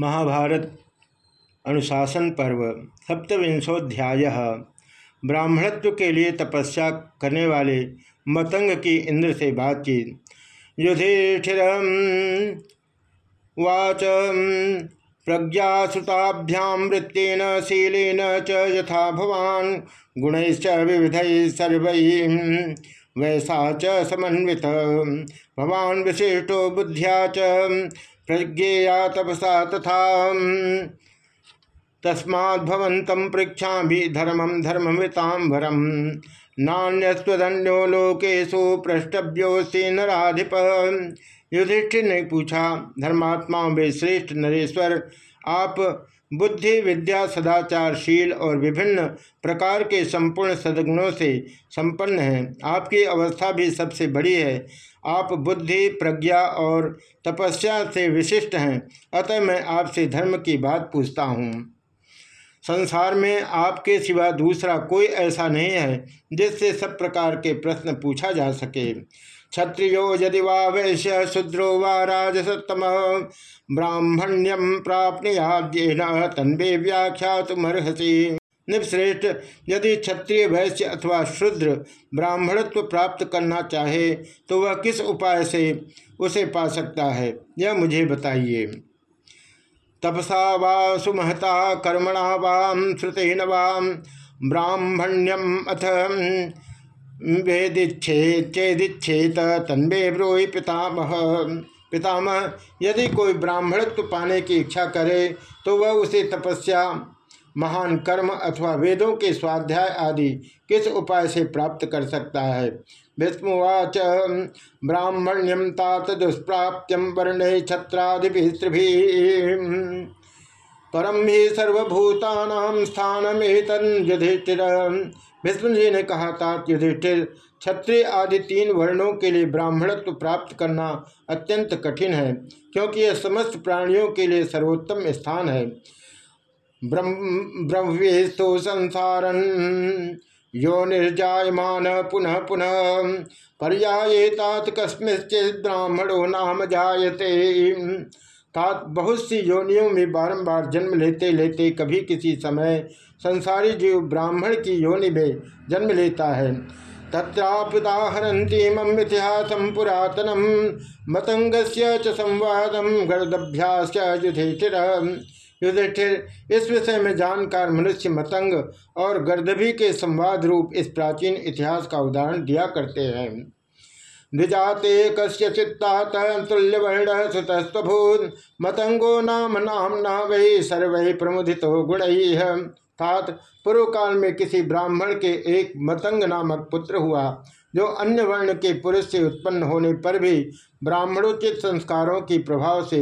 महाभारत अनुशासन पर्व सप्तविंशोध्याय। ब्राह्मणत्व के लिए तपस्या करने वाले मतंग की इंद्र से बातचीत। युधिष्ठिर वाच प्रज्ञासुताभ्याम वृत्तेन शीलेन च यथा भवान गुणैश्च विविध सर्व वैसा च समन्वित भवान विशिष्टो बुद्धिया च प्रज्ञेया तपसा तथा तस्माद्भवन्तं पृछा भी धर्मम धर्ममृतांबरम नान्यस्वधन्यो लोकेशु पृष्ठव्योस्ती नाधिप युधिष्ठिर ने पूछा, धर्मात्मा वे श्रेष्ठ नरेश्वर, आप बुद्धि, विद्या, सदाचारशील और विभिन्न प्रकार के संपूर्ण सदगुणों से संपन्न हैं। आपकी अवस्था भी सबसे बड़ी है। आप बुद्धि, प्रज्ञा और तपस्या से विशिष्ट हैं। अतः मैं आपसे धर्म की बात पूछता हूँ। संसार में आपके सिवा दूसरा कोई ऐसा नहीं है जिससे सब प्रकार के प्रश्न पूछा जा सके। क्षत्रियो यदि वा वैश्य शूद्रो वा राजसतम ब्राह्मण्यम प्राप्त तन्वे तुमर्हसी निपश्रेष्ठ यदि क्षत्रिय वैश्य अथवा शूद्र ब्राह्मणत्व प्राप्त करना चाहे तो वह किस उपाय से उसे पा सकता है, यह मुझे बताइए। तपसा वा सुमहता, कर्मणा वाम श्रुतेन वाम ब्राह्मण्यम अथ वेदिच्छे चेदिच्छेत तन्वे ब्रोहि पितामह। पितामह, यदि कोई ब्राह्मणत्व पाने की इच्छा करे तो वह उसे तपस्या, महान कर्म अथवा वेदों के स्वाध्याय आदि किस उपाय से प्राप्त कर सकता है? विस्मुवाच ब्राह्मण्यम तात दुष्प्राप्यम वर्ण छत्राधिभिस्त्रिभी परम ही सर्वभूता स्थान में युधिष्ठिर। विष्णु जी ने कहा तात युधिष्ठिर, क्षत्रिय आदि तीन वर्णों के लिए ब्राह्मणत्व प्राप्त करना अत्यंत कठिन है, क्योंकि यह समस्त प्राणियों के लिए सर्वोत्तम स्थान है। ब्रह्मेस्तु संसारन, यो निर्जायमान पुनः पुनः, पर्यायेतात कस्मिश्चित ब्राह्मणो नाम जायते। तात बहुत सी योनियों में बारंबार जन्म लेते लेते कभी किसी समय संसारी जीव ब्राह्मण की योनि में जन्म लेता है। तत्रापिदाहरती मम इतिहास पुरातनम मतंग से संवादम गर्दभ्यास युधिष्ठिर। युधिष्ठिर, इस विषय में जानकार मनुष्य मतंग और गर्दभी के संवाद रूप इस प्राचीन इतिहास का उदाहरण दिया करते हैं। द्विजाते कस्य चित्तात तुल्यवर्ण सुतस्वभूत मतंगो नाम नाम न वही सर्व प्रमुदित गुण। तात पूर्व काल में किसी ब्राह्मण के एक मतंग नामक पुत्र हुआ, जो अन्य वर्ण के पुरुष से उत्पन्न होने पर भी ब्राह्मणोचित संस्कारों की प्रभाव से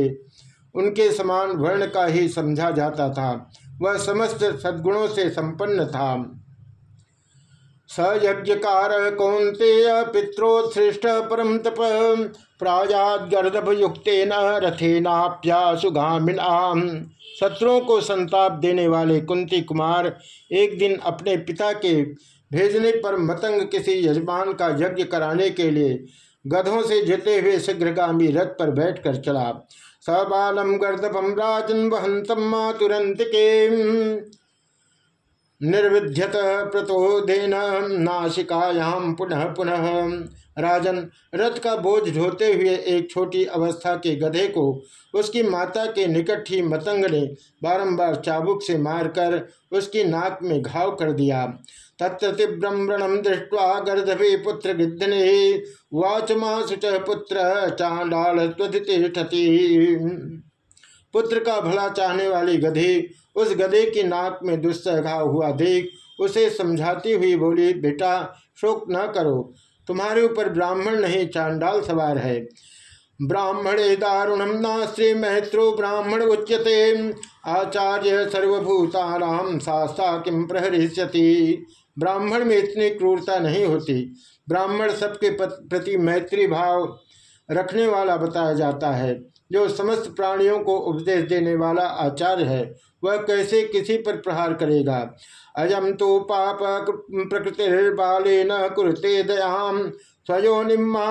उनके समान वर्ण का ही समझा जाता था। वह समस्त सद्गुणों से संपन्न था। सयज्ञकार कौंते पित्रोत्सृष्ट परम तप प्राजात गर्दभ युक्त न रथेनाप्या सुगामिना शत्रुओं को संताप देने वाले कुंती कुमार एक दिन अपने पिता के भेजने पर मतंग किसी यजमान का यज्ञ कराने के लिए गधों से जिते हुए शीघ्रगामी रथ पर बैठकर चला। सबालम गर्दभम राजन वहंतम मातुरंत के निर्विध्यत प्रतोदेन नासिकायाम पुनः पुनः। राजन, रथ का बोझ ढोते हुए एक छोटी अवस्था के गधे को उसकी माता के निकट ही मतंग ने बारंबार चाबुक से मारकर उसकी नाक में घाव कर दिया। तत्तीव्रम दृष्टवा गर्दभे पुत्र गिद्धने वाचमा शुच पुत्र चांडाल पुत्र का भला चाहने वाली गधे उस गधे की नाक में दुस्सह घाव हुआ, देख, उसे समझाती हुई बोली, बेटा, शोक न करो, तुम्हारे ऊपर ब्राह्मण नहीं, चांडाल सवार है। ब्राह्मणे दारुणम नास्त्री महत्रो ब्राह्मण उच्यते। आचार्य सर्वभूतानाम शास्ता किम प्रहरिष्यति। ब्राह्मण में इतनी क्रूरता नहीं होती। ब्राह्मण सबके प्रति मैत्री भाव रखने वाला बताया जाता है। जो समस्त प्राणियों को उपदेश देने वाला आचार्य है, वह कैसे किसी पर प्रहार करेगा? अजम तो पाप प्रकृति न कुरते दयाम, स्वयो निम्मा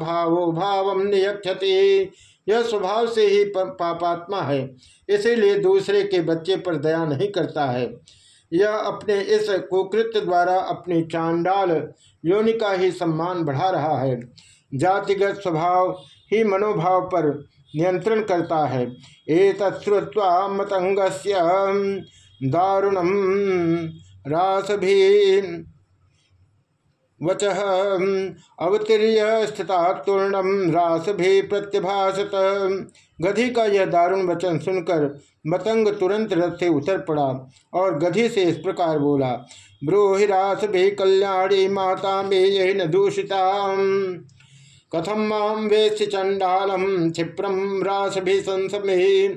भावो भाव नियक्षति यह स्वभाव से ही पापात्मा है, इसीलिए दूसरे के बच्चे पर दया नहीं करता है। यह अपने इस कुकृत्य द्वारा अपनी चांडाल, योनि का ही सम्मान बढ़ा रहा है। जातिगत स्वभाव ही मनोभाव पर नियंत्रण करता है। एक तत्वा मतंग दारुणम रास भी वच अवतीर्य स्थिता तूर्णम रास भी प्रत्यभाषत गधी का यह दारुण वचन सुनकर मतंग तुरंत रथ से उतर पड़ा और गधी से इस प्रकार बोला, ब्रूहि रास भी कल्याणी माता में यही न दूषिता कथम माम वेश चंडालम क्षिप्रम रास भी संसमे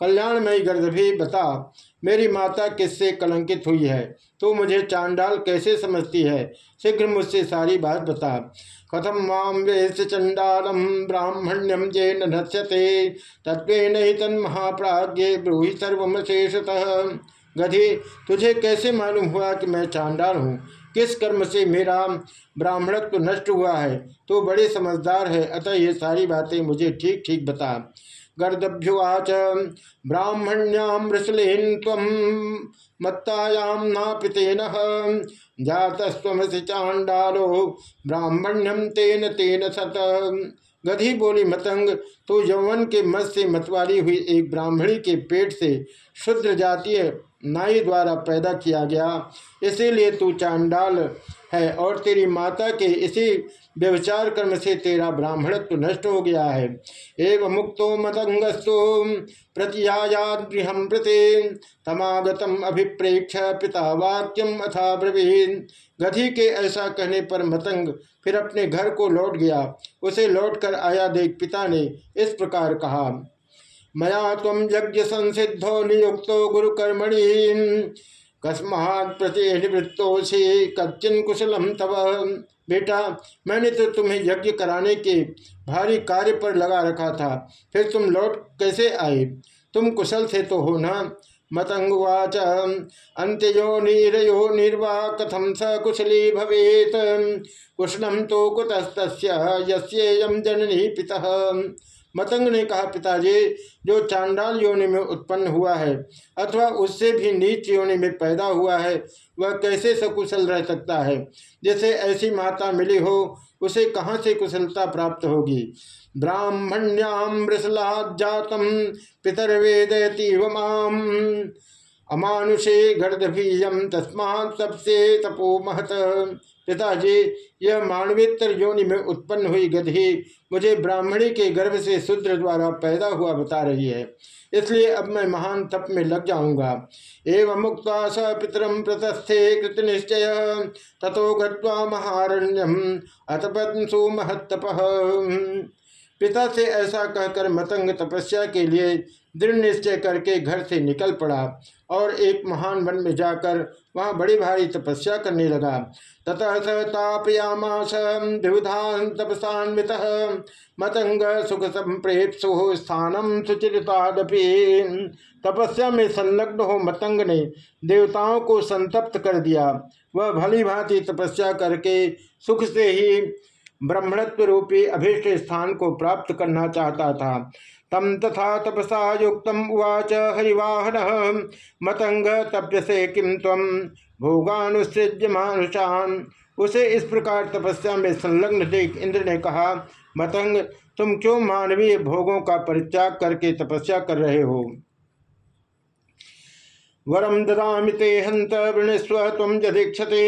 कल्याणमयी गर्द भी बता, मेरी माता किससे कलंकित हुई है? तो मुझे चांडाल कैसे समझती है? शीघ्र मुझसे सारी बात बता। कथम माम वेश चंडालम ब्राह्मण्यम जे नश्यते? तत्व नहीं तन महाप्राज्ञ ब्रूहि सर्वशेषतः गधे, तुझे कैसे मालूम हुआ कि मैं चांडाल हूँ? किस कर्म से मेरा ब्राह्मणत्व नष्ट हुआ है? तो बड़े समझदार है। अतः ये सारी बातें मुझे ठीक ठीक बता। गर्दभ्युवाच ब्राह्मण्याम ऋषलेन तम मत्तायाम नापितेन। जातस्वसी चांडालो ब्राह्मण्यम तेन तेन सत। गधी बोली, मतंग तो यौवन के मत से मतवाली हुई एक ब्राह्मणी के पेट से शुद्र जातीय नाई द्वारा पैदा किया गया। इसीलिए तू चांडाल है और तेरी माता के इसी व्यवचार कर्म से तेरा ब्राह्मणत्व नष्ट हो गया है। एवं मुक्तो मतंगस्तु प्रतियायाद प्रति तमागतम अभिप्रेक्ष पिता वाक्यम अथा ब्रवीन। गधी के ऐसा कहने पर मतंग फिर अपने घर को लौट गया। उसे लौटकर आया देख पिता ने इस प्रकार कहा मया तम यज्ञ संसिद्धो नियुक्त गुरुकर्मणि। कस्मात् प्रतिनिवृत्तोषि कच्चिन कुशलम तब बेटा, मैंने तो तुम्हें यज्ञ कराने के भारी कार्य पर लगा रखा था, फिर तुम लौट कैसे आए? तुम कुशल से तो हो ना? मतंगवाच अंत्यो नीरयो निर्वा कथम स कुशली भवेत? कुशलम तो कुतस्त यस्येयम जननी पिता। मतंग ने कहा, पिताजी, जो चांडाल योनि में उत्पन्न हुआ है, अथवा उससे भी नीच योनि में पैदा हुआ है, वह कैसे सकुशल रह सकता है? जैसे ऐसी माता मिली हो, उसे कहाँ से कुशलता प्राप्त होगी? ब्राह्मण्याम वृषलाजातम पितरवेदयती वमाम अमानुषे गर्दभीयम तस्मा सबसे तपो महत। पिताजी यह मानवेतर योनि में उत्पन्न हुई गधी मुझे ब्राह्मणी के गर्भ से शूद्र द्वारा पैदा हुआ बता रही है। इसलिए अब मैं महान तप में लग जाऊँगा। एवं मुक्त स पितरम प्रतस्थे कृत निश्चय तथो गहारण्यम अतपत्सु महत्तप। पिता से ऐसा कहकर मतंग तपस्या के लिए दृढ़ निश्चय करके घर से निकल पड़ा और एक महान वन में जाकर वहाँ बड़ी भारी तपस्या करने लगा। ततः स तपसान्वित मतंग सुख संप्रेप्सु स्थानम सुचितादपि तपस्या में संलग्न हो मतंग ने देवताओं को संतप्त कर दिया। वह भली भांति तपस्या करके सुख से ही ब्रह्मणत्व रूपी अभीष्ट स्थान को प्राप्त करना चाहता था। तम तथा तपसा युक्त उवाच, हरिवाहन मतंग तप्यसे किम तम भोगानुसृज्य मानुषान। उसे इस प्रकार तपस्या में संलग्न देख इंद्र ने कहा, मतंग, तुम क्यों मानवीय भोगों का परित्याग करके तपस्या कर रहे हो? वरम ददामि ते हंत वृणस्व तम यदीक्षते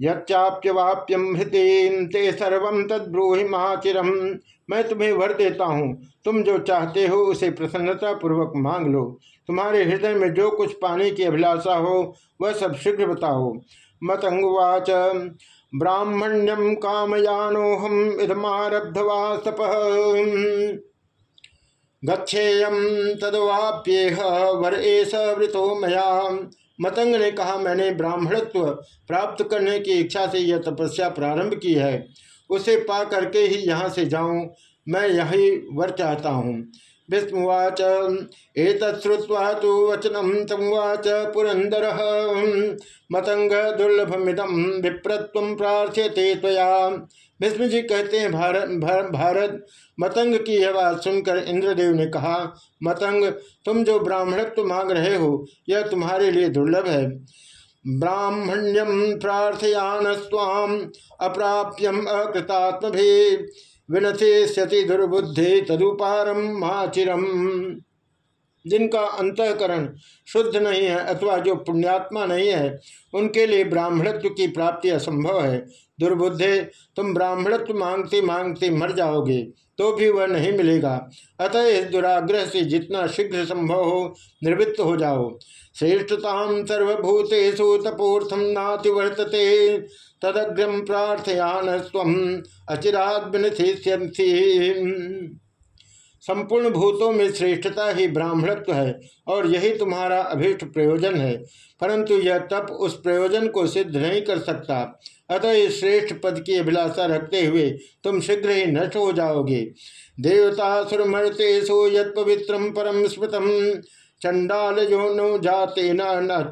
यच्चाप्यवाप्यम हृति, ते सर्व तद्ब्रूहि महाचिरम मैं तुम्हें वर देता हूँ, तुम जो चाहते हो उसे प्रसन्नता पूर्वक मांग लो। तुम्हारे हृदय में जो कुछ पाने की अभिलाषा हो, वह सब शीघ्र बताओ। मतंगवाच ब्राह्मण्यम कामयानोहम इधमारब्धवा तप गच्छेयम तदवाप्येह, वर एस वृतो मया। मतंग ने कहा, मैंने ब्राह्मणत्व प्राप्त करने की इच्छा से यह तपस्या प्रारंभ की है। उसे पा करके ही यहाँ से जाऊँ, मैं यही वर चाहता हूँ। विस्मुवाच। एतत्वा तो वचनम तमुवाच पुरंदर मतंग दुर्लभमिदम विप्रत्व प्रार्थ्यते त्वया। भीष्म जी कहते हैं भारत भारत, मतंग की यह बात सुनकर इंद्रदेव ने कहा, मतंग, तुम जो ब्राह्मणत्व मांग रहे हो, यह तुम्हारे लिए दुर्लभ है। ब्राह्मण्यम प्रार्थयान स्वाम अप्राप्यम अकृतात्म भी विनशेष्यति दुर्बुद्धि तदुपारम महाचिरम जिनका अंतकरण शुद्ध नहीं है अथवा जो पुण्यात्मा नहीं है, उनके लिए ब्राह्मणत्व की प्राप्ति असंभव है। दुर्बुद्धे, तुम ब्राह्मणत्व मांगते मांगते मर जाओगे तो भी वह नहीं मिलेगा। अतः इस दुराग्रह से जितना शीघ्र संभव हो निवृत्त हो जाओ। श्रेष्ठताम सर्वभूतेषु तपोर्थम नातिवर्तते तदग्रम प्रार्थयान स्व अचिराद संपूर्ण भूतों में श्रेष्ठता ही ब्राह्मणत्व है और यही तुम्हारा अभीष्ट प्रयोजन है, परंतु यह तप उस प्रयोजन को सिद्ध नहीं कर सकता। अतः इस श्रेष्ठ पद की अभिलाषा रखते हुए तुम शीघ्र ही नष्ट हो जाओगे। देवता सुरमर्तेशो यद पवित्रम परम स्मृतम। चंडाल जो नो जाते न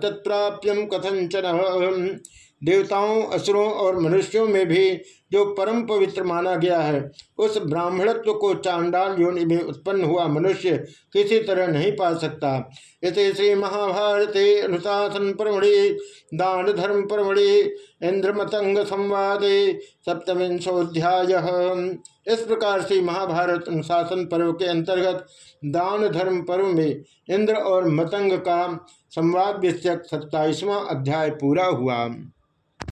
तत्प्राप्यम कथंचन देवताओं, असुरों और मनुष्यों में भी जो परम पवित्र माना गया है, उस ब्राह्मणत्व को चांडाल योनि में उत्पन्न हुआ मनुष्य किसी तरह नहीं पा सकता। इस श्री महाभारते अनुशासन परमढ़ि दान धर्म परमढ़ि, इंद्रमतंग संवादे सप्तविंशोध्याय इस प्रकार से महाभारत अनुशासन पर्व के अंतर्गत दान धर्म पर्व में इंद्र और मतंग का संवाद विषयक सत्ताईसवां अध्याय पूरा हुआ।